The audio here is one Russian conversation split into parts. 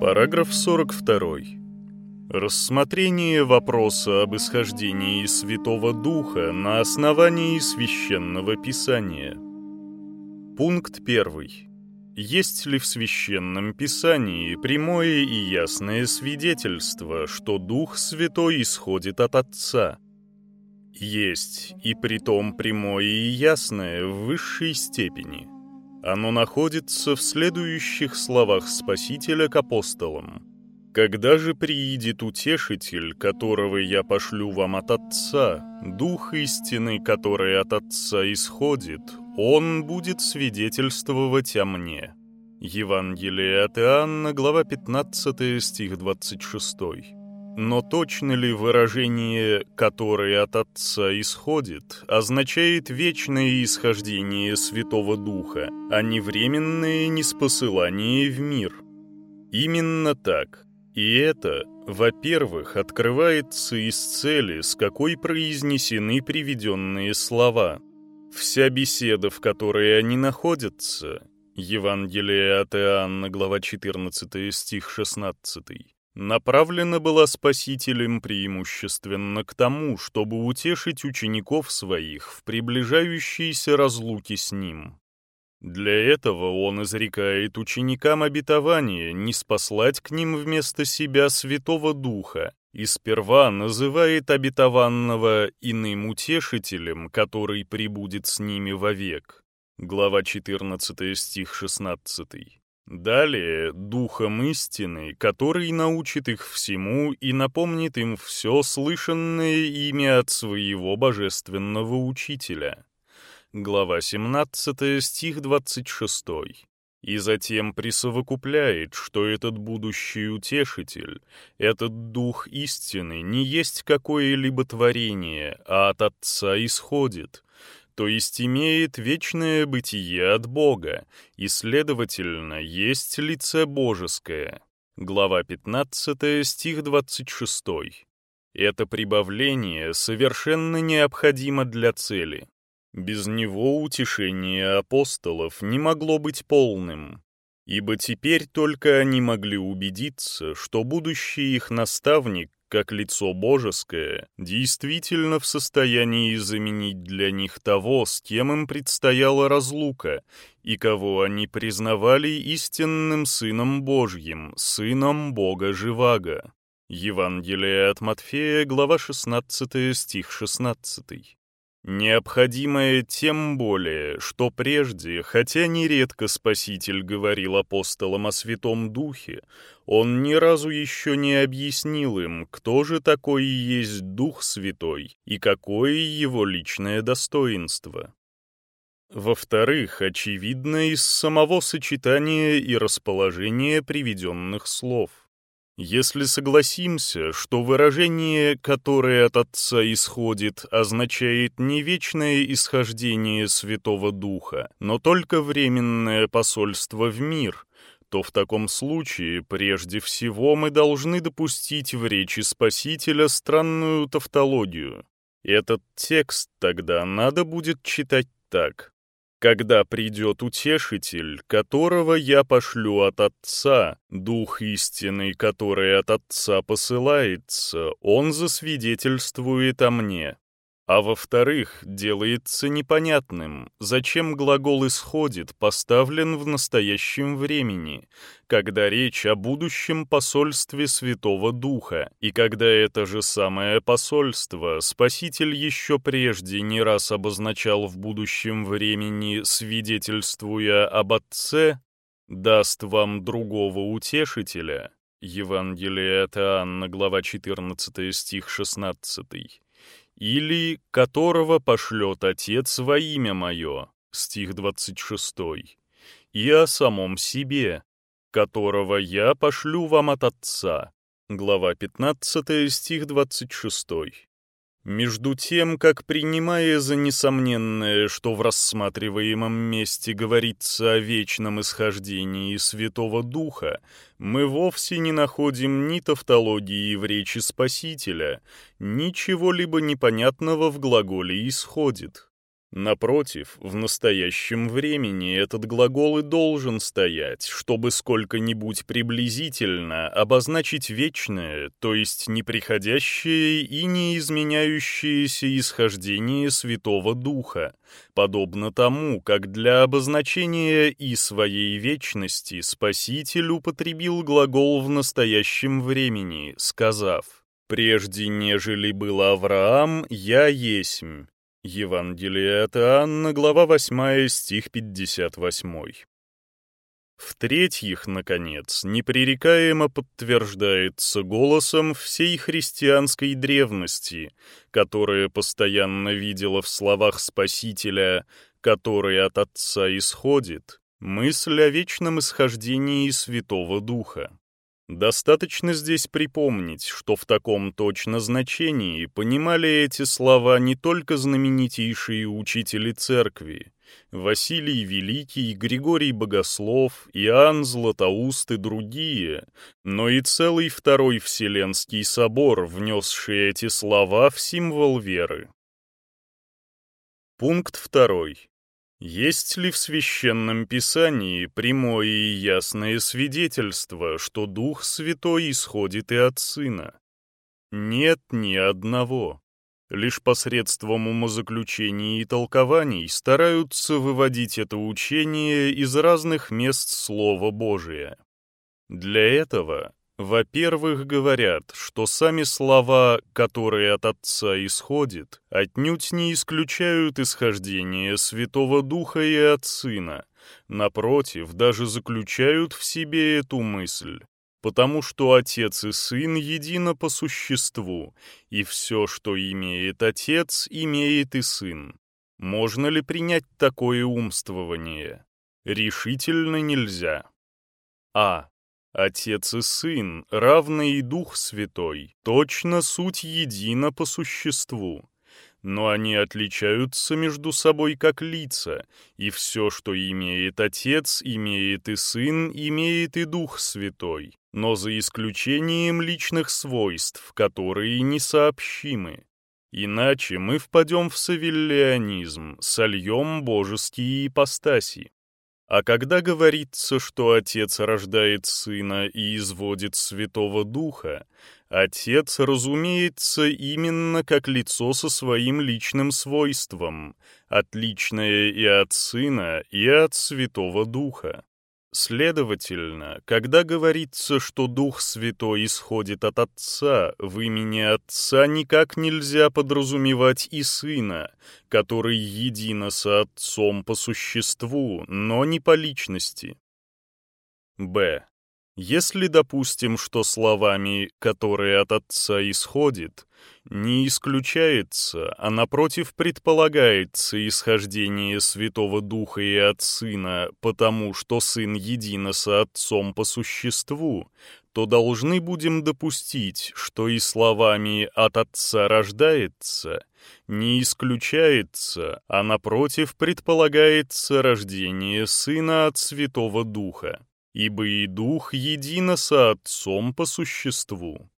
Параграф 42. Рассмотрение вопроса об исхождении Святого Духа на основании Священного Писания. Пункт 1. Есть ли в Священном Писании прямое и ясное свидетельство, что Дух Святой исходит от Отца? Есть, и притом прямое и ясное в высшей степени – оно находится в следующих словах Спасителя к апостолам. «Когда же приидет Утешитель, которого я пошлю вам от Отца, Дух истины, который от Отца исходит, Он будет свидетельствовать о мне». Евангелие от Иоанна, глава 15, стих 26. Но точно ли выражение «которое от Отца исходит» означает вечное исхождение Святого Духа, а не временное неспосылание в мир? Именно так. И это, во-первых, открывается из цели, с какой произнесены приведенные слова. Вся беседа, в которой они находятся, Евангелие от Иоанна, глава 14, стих 16, направлена была Спасителем преимущественно к тому, чтобы утешить учеников своих в приближающейся разлуке с Ним. Для этого он изрекает ученикам обетование не спаслать к ним вместо себя Святого Духа и сперва называет обетованного иным утешителем, который прибудет с ними вовек. Глава 14 стих 16. Далее Духом истины, который научит их всему и напомнит им все слышанное ими от своего божественного учителя. Глава 17, стих 26. И затем присовокупляет, что этот будущий утешитель, этот дух истины не есть какое-либо творение, а от Отца исходит, то есть имеет вечное бытие от Бога и, следовательно, есть лице божеское. Глава 15, стих 26. Это прибавление совершенно необходимо для цели. Без него утешение апостолов не могло быть полным, ибо теперь только они могли убедиться, что будущий их наставник как лицо божеское, действительно в состоянии заменить для них того, с кем им предстояла разлука, и кого они признавали истинным Сыном Божьим, Сыном Бога Живаго. Евангелие от Матфея, глава 16, стих 16. Необходимое тем более, что прежде, хотя нередко Спаситель говорил апостолам о Святом Духе, он ни разу еще не объяснил им, кто же такой есть Дух Святой и какое его личное достоинство. Во-вторых, очевидно из самого сочетания и расположения приведенных слов. Если согласимся, что выражение, которое от Отца исходит, означает не вечное исхождение Святого Духа, но только временное посольство в мир, то в таком случае прежде всего мы должны допустить в речи Спасителя странную тавтологию. Этот текст тогда надо будет читать так когда придет утешитель, которого я пошлю от Отца, Дух истины, который от Отца посылается, он засвидетельствует о мне. А во-вторых, делается непонятным, зачем глагол «исходит» поставлен в настоящем времени, когда речь о будущем посольстве Святого Духа, и когда это же самое посольство Спаситель еще прежде не раз обозначал в будущем времени, свидетельствуя об Отце, даст вам другого утешителя. Евангелие от Иоанна, глава 14, стих 16 или которого пошлет Отец во имя Мое, стих 26, и о самом себе, которого я пошлю вам от Отца, глава 15, стих 26. Между тем, как принимая за несомненное, что в рассматриваемом месте говорится о вечном исхождении Святого Духа, мы вовсе не находим ни тавтологии в речи Спасителя, ни чего-либо непонятного в глаголе «исходит». Напротив, в настоящем времени этот глагол и должен стоять, чтобы сколько-нибудь приблизительно обозначить вечное, то есть неприходящее и неизменяющееся исхождение Святого Духа, подобно тому, как для обозначения и своей вечности Спаситель употребил глагол в настоящем времени, сказав «Прежде нежели был Авраам, я есмь». Евангелие от Иоанна, глава 8, стих 58. В-третьих, наконец, непререкаемо подтверждается голосом всей христианской древности, которая постоянно видела в словах Спасителя, который от Отца исходит, мысль о вечном исхождении Святого Духа. Достаточно здесь припомнить, что в таком точно значении понимали эти слова не только знаменитейшие учители церкви, Василий Великий, Григорий Богослов, Иоанн Златоуст и другие, но и целый Второй Вселенский собор, внесший эти слова в символ веры. Пункт второй. Есть ли в Священном Писании прямое и ясное свидетельство, что Дух Святой исходит и от Сына? Нет ни одного. Лишь посредством умозаключений и толкований стараются выводить это учение из разных мест Слова Божия. Для этого во-первых, говорят, что сами слова, которые от Отца исходят, отнюдь не исключают исхождение Святого Духа и от Сына, напротив, даже заключают в себе эту мысль, потому что Отец и Сын едино по существу, и все, что имеет Отец, имеет и Сын. Можно ли принять такое умствование? Решительно нельзя. А. Отец и Сын, равный и Дух Святой, точно суть едина по существу. Но они отличаются между собой как лица, и все, что имеет Отец, имеет и Сын, имеет и Дух Святой, но за исключением личных свойств, которые несообщимы. Иначе мы впадем в савиллианизм, сольем божеские ипостаси. А когда говорится, что Отец рождает Сына и изводит Святого Духа, Отец разумеется именно как лицо со своим личным свойством, отличное и от Сына, и от Святого Духа. Следовательно, когда говорится, что Дух Святой исходит от Отца, в имени Отца никак нельзя подразумевать и Сына, который едино со Отцом по существу, но не по личности. Б. Если допустим, что словами «которые от Отца исходит» не исключается, а напротив предполагается исхождение Святого Духа и от Сына, потому что Сын едино со Отцом по существу, то должны будем допустить, что и словами «от Отца рождается» не исключается, а напротив предполагается рождение Сына от Святого Духа ибо и Дух едино со Отцом по существу.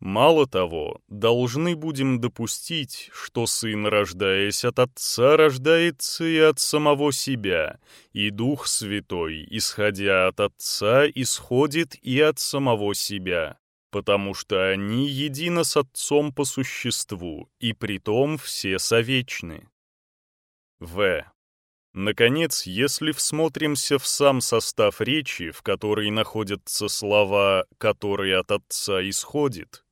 Мало того, должны будем допустить, что Сын, рождаясь от Отца, рождается и от самого себя, и Дух Святой, исходя от Отца, исходит и от самого себя, потому что они едино с Отцом по существу, и притом все совечны. В. Наконец, если всмотримся в сам состав речи, в которой находятся слова «которые от Отца исходит»,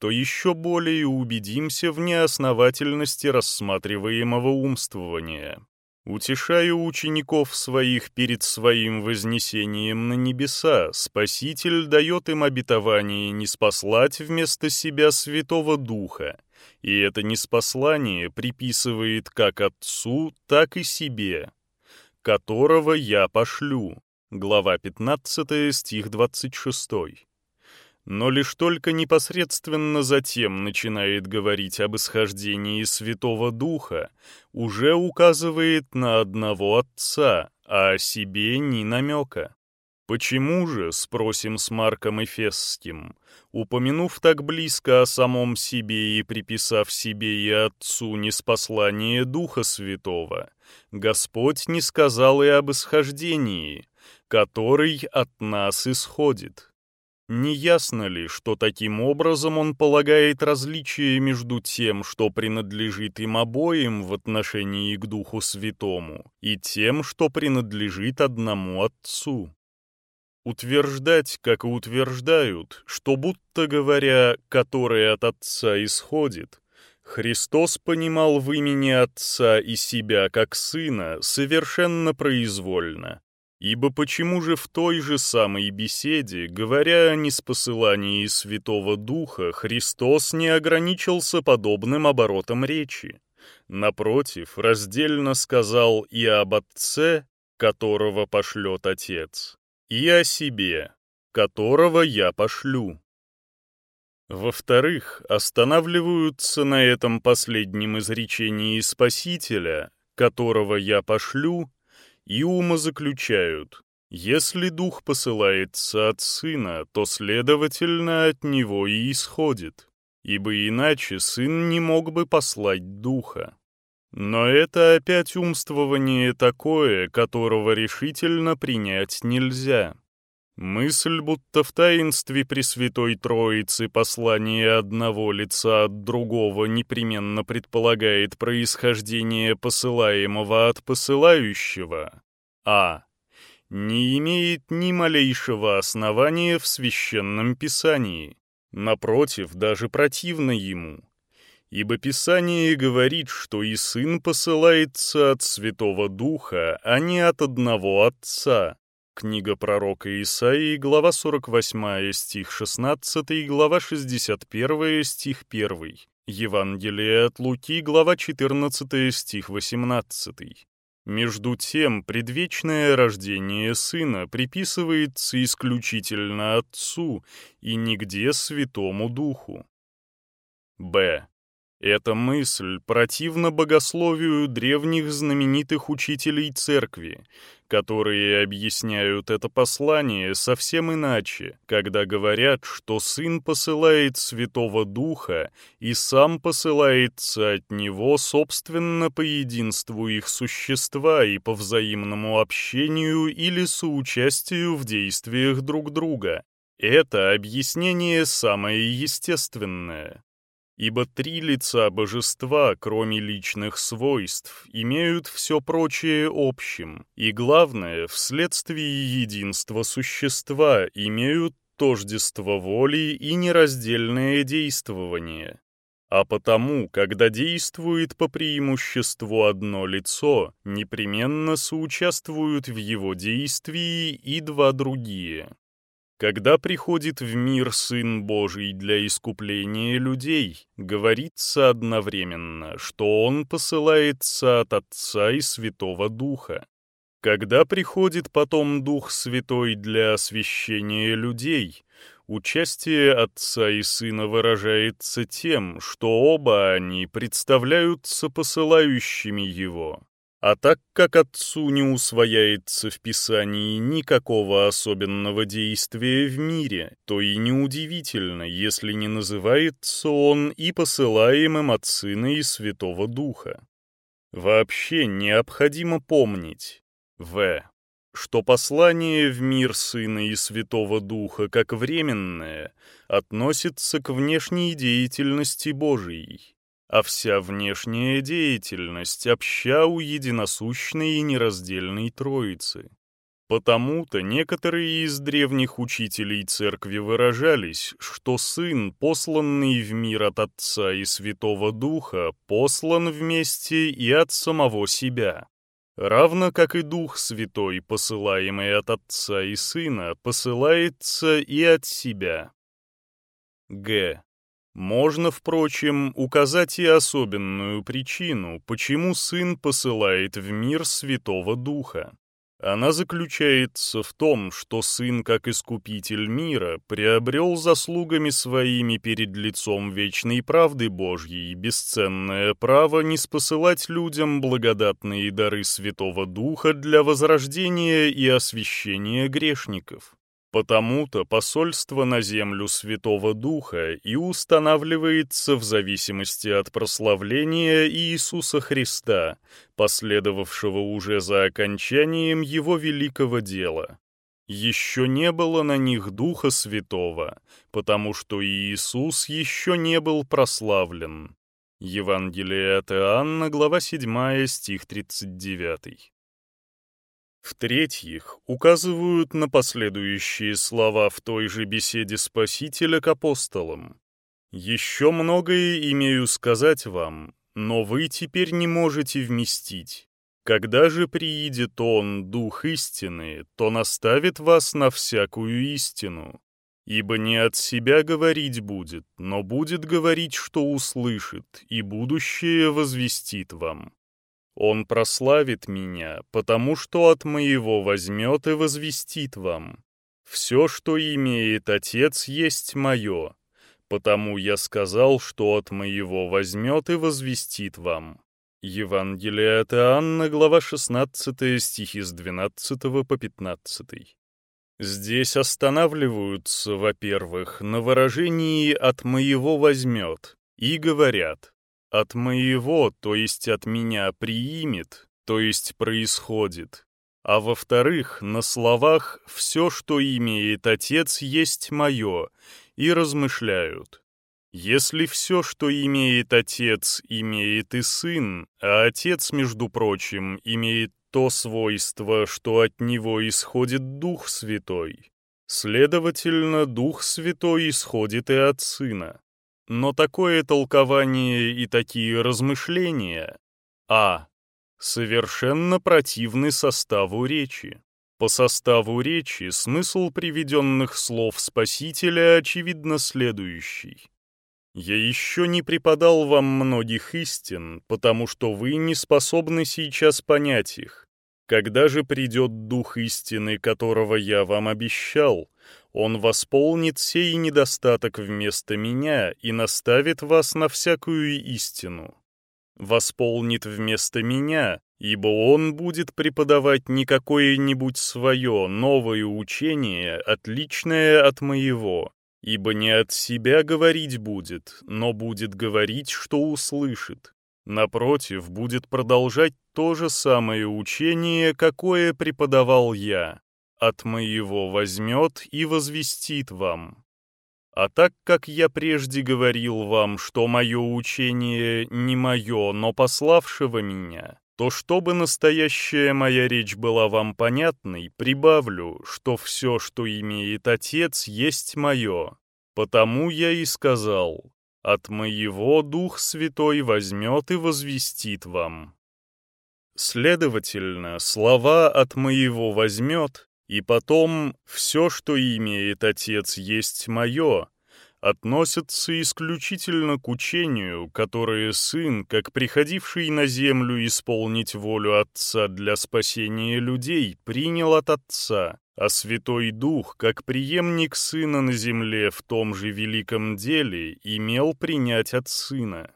то еще более убедимся в неосновательности рассматриваемого умствования. Утешаю учеников своих перед своим вознесением на небеса, Спаситель дает им обетование не спаслать вместо себя Святого Духа, и это неспослание приписывает как Отцу, так и себе, которого я пошлю. Глава 15, стих 26. Но лишь только непосредственно затем начинает говорить об исхождении Святого Духа, уже указывает на одного Отца, а о себе ни намека. Почему же, спросим с Марком Эфесским, упомянув так близко о самом себе и приписав себе и Отцу неспослание Духа Святого, Господь не сказал и об исхождении, который от нас исходит? Не ясно ли, что таким образом он полагает различие между тем, что принадлежит им обоим в отношении к Духу Святому, и тем, что принадлежит одному Отцу? Утверждать, как и утверждают, что будто говоря, который от Отца исходит, Христос понимал в имени Отца и себя как Сына совершенно произвольно, Ибо почему же в той же самой беседе, говоря о неспосылании Святого Духа, Христос не ограничился подобным оборотом речи? Напротив, раздельно сказал и об Отце, которого пошлет Отец, и о себе, которого я пошлю. Во-вторых, останавливаются на этом последнем изречении Спасителя, которого я пошлю, и умозаключают, если дух посылается от сына, то, следовательно, от него и исходит, ибо иначе сын не мог бы послать духа. Но это опять умствование такое, которого решительно принять нельзя. Мысль, будто в таинстве Пресвятой Троицы послание одного лица от другого непременно предполагает происхождение посылаемого от посылающего, а. Не имеет ни малейшего основания в Священном Писании. Напротив, даже противно ему. Ибо Писание говорит, что и Сын посылается от Святого Духа, а не от одного Отца, Книга пророка Исаии, глава 48, стих 16, глава 61, стих 1. Евангелие от Луки, глава 14, стих 18. Между тем, предвечное рождение Сына приписывается исключительно Отцу и нигде Святому Духу. Б. Эта мысль противна богословию древних знаменитых учителей церкви, которые объясняют это послание совсем иначе, когда говорят, что Сын посылает Святого Духа и сам посылается от Него собственно по единству их существа и по взаимному общению или соучастию в действиях друг друга. Это объяснение самое естественное. Ибо три лица божества, кроме личных свойств, имеют все прочее общим, и главное, вследствие единства существа имеют тождество воли и нераздельное действование. А потому, когда действует по преимуществу одно лицо, непременно соучаствуют в его действии и два другие. Когда приходит в мир Сын Божий для искупления людей, говорится одновременно, что Он посылается от Отца и Святого Духа. Когда приходит потом Дух Святой для освящения людей, участие Отца и Сына выражается тем, что оба они представляются посылающими Его. А так как отцу не усвояется в Писании никакого особенного действия в мире, то и неудивительно, если не называется он и посылаемым от Сына и Святого Духа. Вообще необходимо помнить, в. что послание в мир Сына и Святого Духа как временное относится к внешней деятельности Божией, а вся внешняя деятельность обща у единосущной и нераздельной Троицы. Потому-то некоторые из древних учителей церкви выражались, что Сын, посланный в мир от Отца и Святого Духа, послан вместе и от самого себя. Равно как и Дух Святой, посылаемый от Отца и Сына, посылается и от себя. Г. Можно, впрочем, указать и особенную причину, почему Сын посылает в мир Святого Духа. она заключается в том, что Сын, как Искупитель мира, приобрел заслугами своими перед лицом вечной правды Божьей бесценное право не спосылать людям благодатные дары Святого Духа для возрождения и освящения грешников. Потому-то посольство на землю Святого Духа и устанавливается в зависимости от прославления Иисуса Христа, последовавшего уже за окончанием Его великого дела. Еще не было на них Духа Святого, потому что Иисус еще не был прославлен. Евангелие от Иоанна, глава 7, стих 39. В-третьих, указывают на последующие слова в той же беседе Спасителя к апостолам. «Еще многое имею сказать вам, но вы теперь не можете вместить. Когда же приидет Он, Дух истины, то наставит вас на всякую истину. Ибо не от себя говорить будет, но будет говорить, что услышит, и будущее возвестит вам. Он прославит меня, потому что от моего возьмет и возвестит вам. Все, что имеет Отец, есть мое, потому я сказал, что от моего возьмет и возвестит вам». Евангелие от Иоанна, глава 16, стихи с 12 по 15. Здесь останавливаются, во-первых, на выражении «от моего возьмет» и говорят от моего, то есть от меня, приимет, то есть происходит. А во-вторых, на словах «все, что имеет Отец, есть мое», и размышляют. Если все, что имеет Отец, имеет и Сын, а Отец, между прочим, имеет то свойство, что от Него исходит Дух Святой, следовательно, Дух Святой исходит и от Сына. Но такое толкование и такие размышления а. совершенно противны составу речи. По составу речи смысл приведенных слов Спасителя очевидно следующий. «Я еще не преподал вам многих истин, потому что вы не способны сейчас понять их. Когда же придет Дух истины, которого я вам обещал, он восполнит сей недостаток вместо меня и наставит вас на всякую истину. Восполнит вместо меня, ибо он будет преподавать не какое-нибудь свое новое учение, отличное от моего, ибо не от себя говорить будет, но будет говорить, что услышит. Напротив, будет продолжать то же самое учение, какое преподавал я от моего возьмет и возвестит вам. А так как я прежде говорил вам, что мое учение не мое, но пославшего меня, то чтобы настоящая моя речь была вам понятной, прибавлю, что все, что имеет Отец, есть мое. Потому я и сказал, от моего Дух Святой возьмет и возвестит вам. Следовательно, слова «от моего возьмет» И потом, все, что имеет Отец, есть мое, относится исключительно к учению, которое Сын, как приходивший на землю исполнить волю Отца для спасения людей, принял от Отца, а Святой Дух, как преемник Сына на земле в том же великом деле, имел принять от Сына.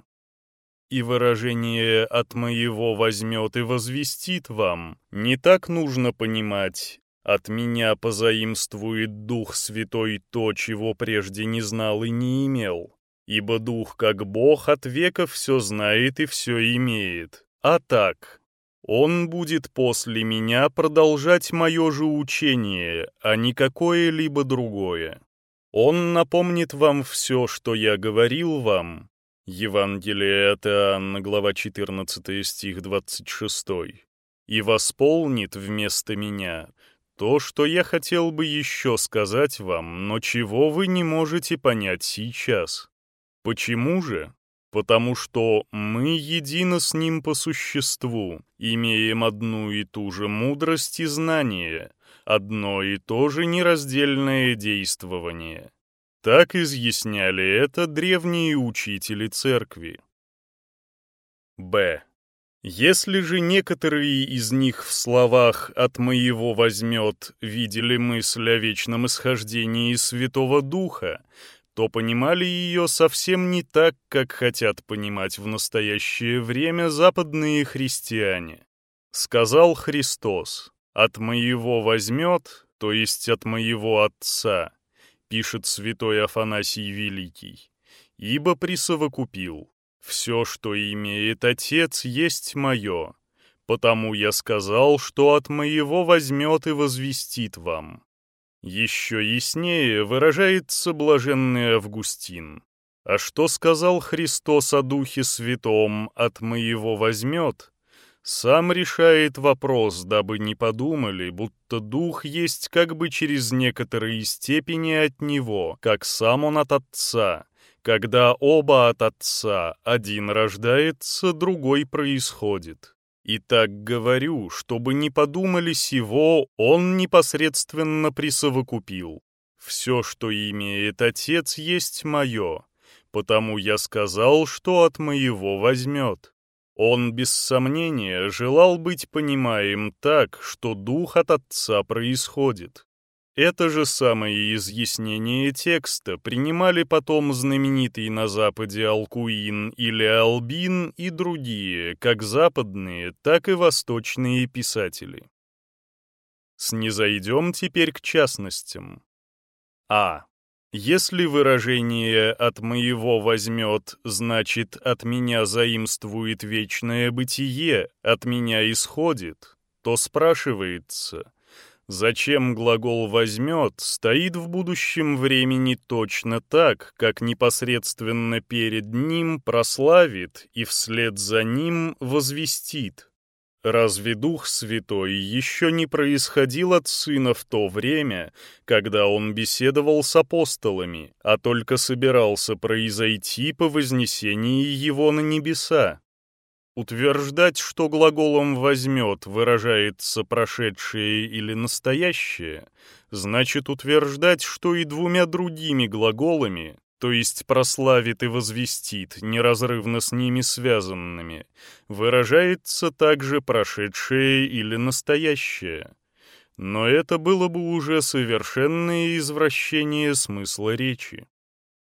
И выражение «от моего возьмет и возвестит вам» не так нужно понимать, от меня позаимствует Дух Святой то, чего прежде не знал и не имел. Ибо Дух, как Бог, от века все знает и все имеет. А так, Он будет после меня продолжать мое же учение, а не какое-либо другое. Он напомнит вам все, что я говорил вам. Евангелие от Иоанна, глава 14, стих 26. И восполнит вместо меня то, что я хотел бы еще сказать вам, но чего вы не можете понять сейчас. Почему же? Потому что мы едины с ним по существу, имеем одну и ту же мудрость и знание, одно и то же нераздельное действование. Так изъясняли это древние учители церкви. Б. Если же некоторые из них в словах «от моего возьмет» видели мысль о вечном исхождении Святого Духа, то понимали ее совсем не так, как хотят понимать в настоящее время западные христиане. Сказал Христос, «От моего возьмет, то есть от моего Отца», пишет святой Афанасий Великий, «ибо присовокупил, все, что имеет Отец, есть мое, потому я сказал, что от моего возьмет и возвестит вам». Еще яснее выражается блаженный Августин. А что сказал Христос о Духе Святом «от моего возьмет», сам решает вопрос, дабы не подумали, будто Дух есть как бы через некоторые степени от Него, как сам Он от Отца. Когда оба от Отца, один рождается, другой происходит. И так говорю, чтобы не подумали сего, он непосредственно присовокупил. Все, что имеет отец, есть мое, потому я сказал, что от моего возьмет. Он, без сомнения, желал быть понимаем так, что дух от отца происходит. Это же самое изъяснение текста принимали потом знаменитый на Западе Алкуин или Албин и другие, как западные, так и восточные писатели. Снизойдем теперь к частностям. А. Если выражение «от моего возьмет» значит «от меня заимствует вечное бытие», «от меня исходит», то спрашивается – Зачем глагол «возьмет» стоит в будущем времени точно так, как непосредственно перед ним прославит и вслед за ним возвестит. Разве Дух Святой еще не происходил от Сына в то время, когда Он беседовал с апостолами, а только собирался произойти по вознесении Его на небеса? Утверждать, что глаголом «возьмет» выражается прошедшее или настоящее, значит утверждать, что и двумя другими глаголами, то есть прославит и возвестит, неразрывно с ними связанными, выражается также прошедшее или настоящее. Но это было бы уже совершенное извращение смысла речи.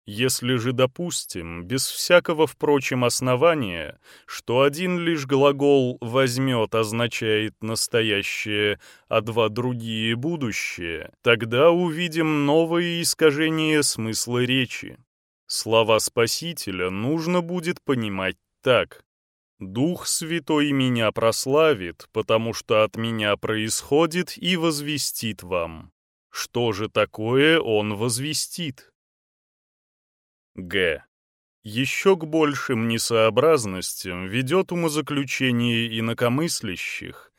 Если же допустим, без всякого, впрочем, основания, что один лишь глагол «возьмет» означает настоящее, а два другие — будущее, тогда увидим новые искажения смысла речи. Слова Спасителя нужно будет понимать так. «Дух Святой меня прославит, потому что от меня происходит и возвестит вам». Что же такое он возвестит? Г. Еще к большим несообразностям ведет умозаключение инакомыслящих,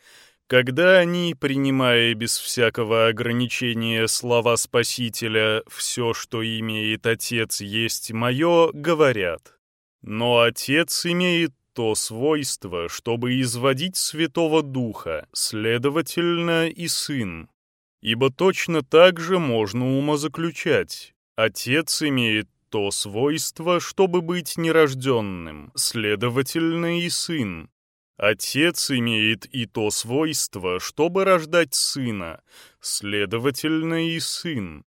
когда они, принимая без всякого ограничения слова Спасителя «все, что имеет Отец, есть мое», говорят. Но Отец имеет то свойство, чтобы изводить Святого Духа, следовательно, и Сын. Ибо точно так же можно умозаключать. Отец имеет то свойство, чтобы быть нерожденным, следовательно, и сын. Отец имеет и то свойство, чтобы рождать сына, следовательно, и сын.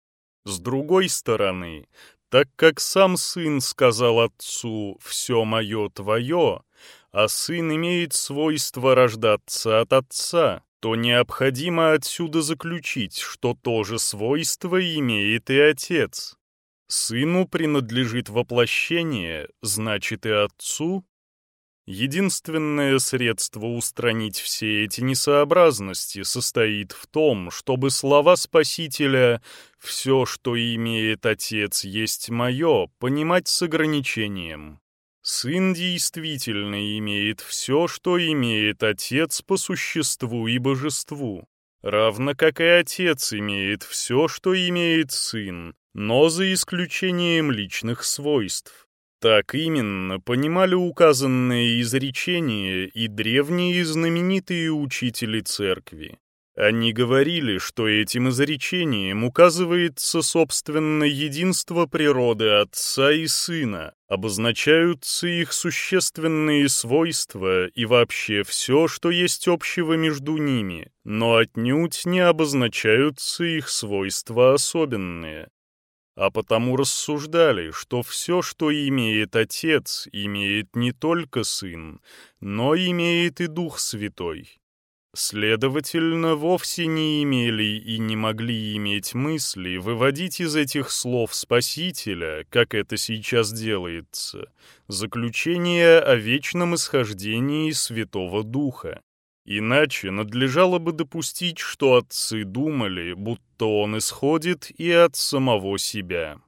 С другой стороны, так как сам сын сказал отцу «все мое твое», а сын имеет свойство рождаться от отца, то необходимо отсюда заключить, что то же свойство имеет и отец. Сыну принадлежит воплощение, значит и отцу. Единственное средство устранить все эти несообразности состоит в том, чтобы слова Спасителя «все, что имеет Отец, есть мое» понимать с ограничением. Сын действительно имеет все, что имеет Отец по существу и божеству, равно как и Отец имеет все, что имеет Сын, но за исключением личных свойств. Так именно понимали указанные изречения и древние знаменитые учители церкви. Они говорили, что этим изречением указывается собственное единство природы Отца и Сына, обозначаются их существенные свойства и вообще все, что есть общего между ними, но отнюдь не обозначаются их свойства особенные. А потому рассуждали, что все, что имеет Отец, имеет не только Сын, но имеет и Дух Святой. Следовательно, вовсе не имели и не могли иметь мысли выводить из этих слов Спасителя, как это сейчас делается, заключение о вечном исхождении Святого Духа. Иначе надлежало бы допустить, что отцы думали, будто он исходит и от самого себя.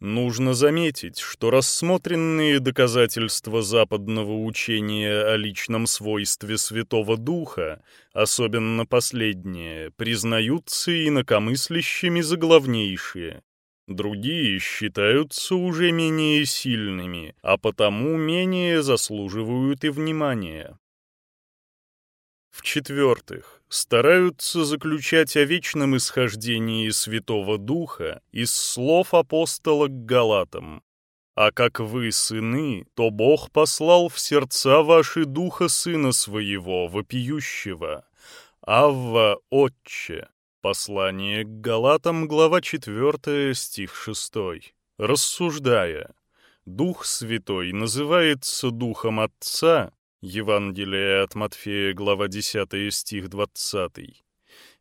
Нужно заметить, что рассмотренные доказательства западного учения о личном свойстве Святого Духа, особенно последние, признаются инакомыслящими за главнейшие. Другие считаются уже менее сильными, а потому менее заслуживают и внимания. В-четвертых, стараются заключать о вечном исхождении Святого Духа из слов апостола к Галатам. «А как вы сыны, то Бог послал в сердца ваши Духа Сына Своего, вопиющего. Авва, Отче». Послание к Галатам, глава 4, стих 6. Рассуждая, Дух Святой называется Духом Отца, Евангелие от Матфея, глава 10, стих 20.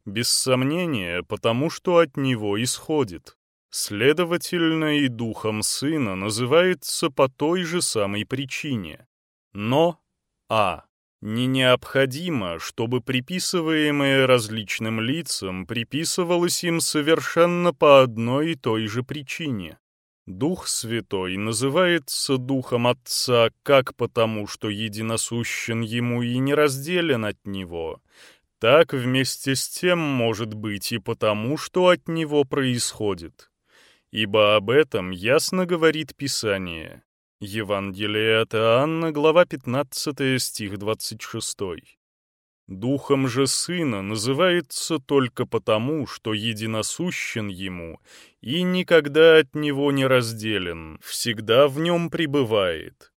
Без сомнения, потому что от него исходит. Следовательно, и духом сына называется по той же самой причине. Но а. Не необходимо, чтобы приписываемое различным лицам приписывалось им совершенно по одной и той же причине. Дух Святой называется Духом Отца как потому, что единосущен Ему и не разделен от Него, так вместе с тем может быть и потому, что от Него происходит. Ибо об этом ясно говорит Писание. Евангелие от Иоанна, глава 15, стих 26. Духом же Сына называется только потому, что единосущен Ему и никогда от Него не разделен, всегда в Нем пребывает.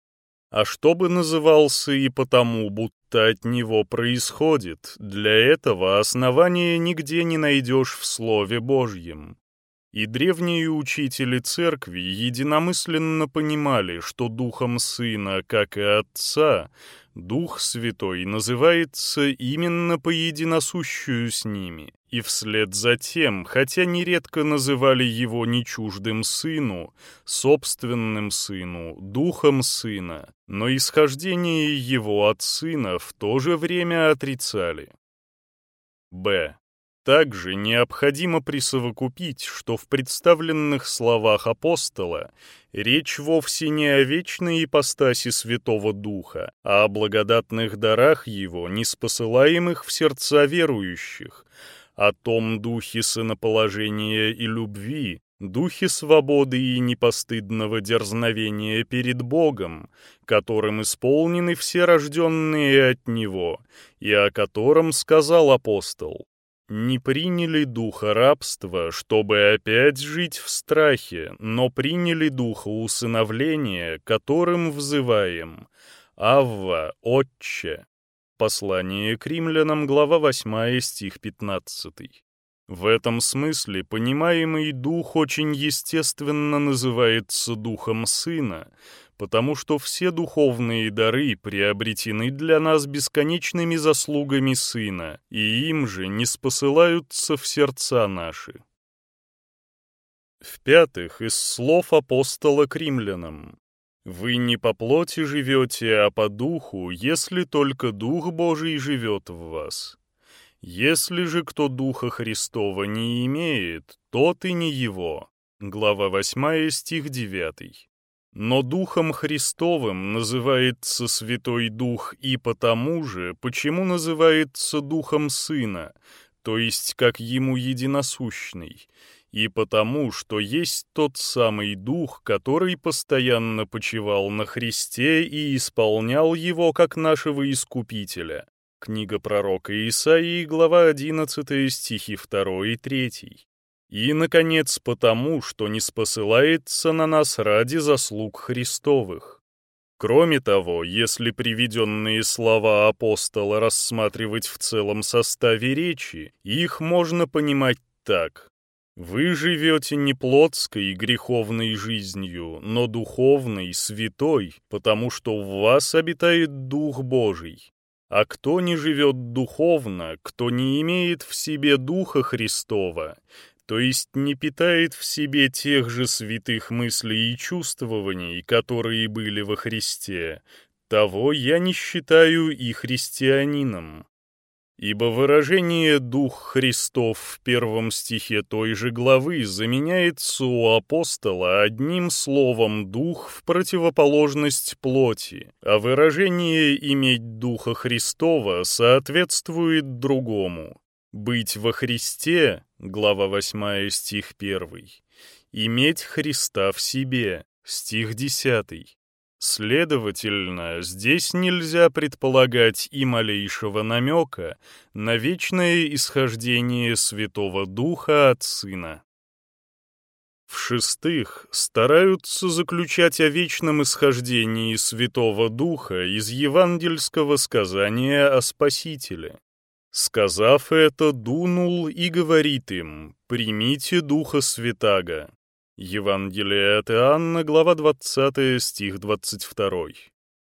А чтобы назывался и потому, будто от Него происходит, для этого основания нигде не найдешь в Слове Божьем. И древние учители церкви единомысленно понимали, что Духом Сына, как и Отца, Дух Святой называется именно по единосущую с ними, и вслед за тем, хотя нередко называли его не чуждым сыну, собственным сыну, духом сына, но исхождение его от сына в то же время отрицали. Б. Также необходимо присовокупить, что в представленных словах апостола речь вовсе не о вечной ипостаси Святого Духа, а о благодатных дарах Его, неспосылаемых в сердца верующих, о том духе сыноположения и любви, духе свободы и непостыдного дерзновения перед Богом, которым исполнены все рожденные от Него, и о котором сказал апостол не приняли духа рабства, чтобы опять жить в страхе, но приняли духа усыновления, которым взываем. Авва, Отче. Послание к римлянам, глава 8, стих 15. В этом смысле понимаемый дух очень естественно называется духом сына, потому что все духовные дары приобретены для нас бесконечными заслугами Сына, и им же не спосылаются в сердца наши. В-пятых, из слов апостола к римлянам. «Вы не по плоти живете, а по духу, если только Дух Божий живет в вас. Если же кто Духа Христова не имеет, тот и не его». Глава 8, стих 9. Но Духом Христовым называется Святой Дух и потому же, почему называется Духом Сына, то есть как Ему единосущный, и потому, что есть тот самый Дух, который постоянно почивал на Христе и исполнял Его как нашего Искупителя. Книга пророка Исаии, глава 11, стихи 2 и 3. И, наконец, потому, что не спосылается на нас ради заслуг Христовых. Кроме того, если приведенные слова апостола рассматривать в целом составе речи, их можно понимать так. Вы живете не плотской и греховной жизнью, но духовной, святой, потому что в вас обитает Дух Божий. А кто не живет духовно, кто не имеет в себе Духа Христова, то есть не питает в себе тех же святых мыслей и чувствований, которые были во Христе, того я не считаю и христианином. Ибо выражение «Дух Христов» в первом стихе той же главы заменяется у апостола одним словом «дух» в противоположность плоти, а выражение «иметь Духа Христова» соответствует другому. «Быть во Христе» — глава 8, стих 1, «иметь Христа в себе» — стих 10, Следовательно, здесь нельзя предполагать и малейшего намека на вечное исхождение Святого Духа от Сына. В-шестых, стараются заключать о вечном исхождении Святого Духа из евангельского сказания о Спасителе. Сказав это, дунул и говорит им «Примите Духа Святаго». Евангелие от Иоанна, глава 20, стих 22.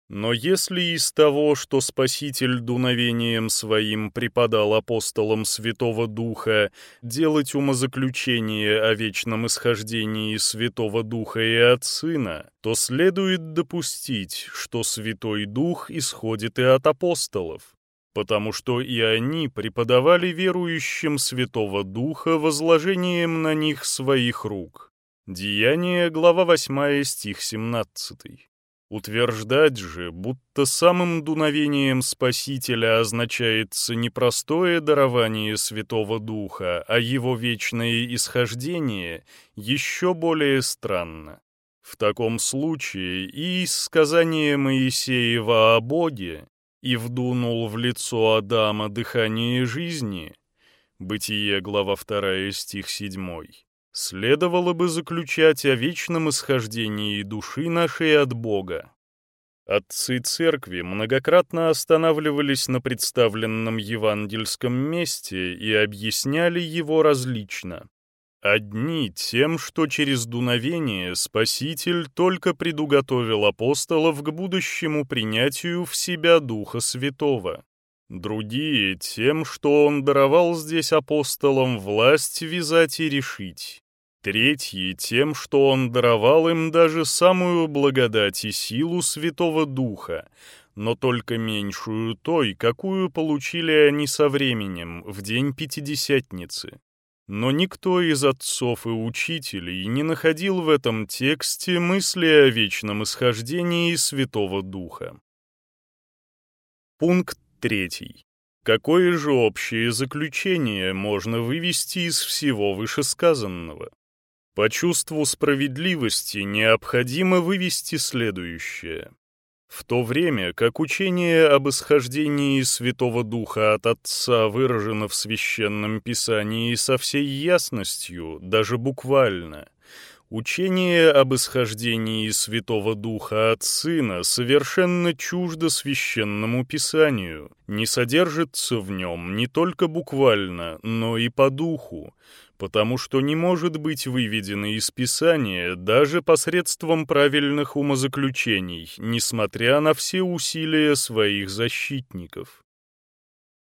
Но если из того, что Спаситель дуновением своим преподал апостолам Святого Духа, делать умозаключение о вечном исхождении Святого Духа и от Сына, то следует допустить, что Святой Дух исходит и от апостолов, потому что и они преподавали верующим Святого Духа возложением на них своих рук. Деяние, глава 8, стих 17. Утверждать же, будто самым дуновением Спасителя означается не простое дарование Святого Духа, а его вечное исхождение, еще более странно. В таком случае и из сказания Моисеева о Боге «И вдунул в лицо Адама дыхание жизни» Бытие, глава 2, стих 7 следовало бы заключать о вечном исхождении души нашей от Бога. Отцы церкви многократно останавливались на представленном евангельском месте и объясняли его различно. Одни тем, что через дуновение Спаситель только предуготовил апостолов к будущему принятию в себя Духа Святого. Другие тем, что он даровал здесь апостолам власть вязать и решить. Третьи тем, что он даровал им даже самую благодать и силу Святого Духа, но только меньшую той, какую получили они со временем, в день Пятидесятницы. Но никто из отцов и учителей не находил в этом тексте мысли о вечном исхождении Святого Духа. Пункт третий. Какое же общее заключение можно вывести из всего вышесказанного? По чувству справедливости необходимо вывести следующее. В то время как учение об исхождении Святого Духа от Отца выражено в Священном Писании со всей ясностью, даже буквально, учение об исхождении Святого Духа от Сына совершенно чуждо Священному Писанию, не содержится в нем не только буквально, но и по духу, потому что не может быть выведено из Писания даже посредством правильных умозаключений, несмотря на все усилия своих защитников.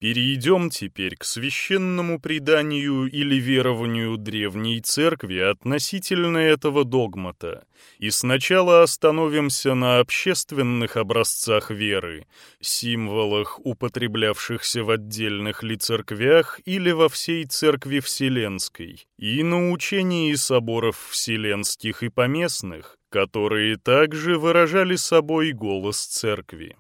Перейдем теперь к священному преданию или верованию древней церкви относительно этого догмата, и сначала остановимся на общественных образцах веры, символах, употреблявшихся в отдельных ли церквях или во всей церкви вселенской, и на учении соборов вселенских и поместных, которые также выражали собой голос церкви.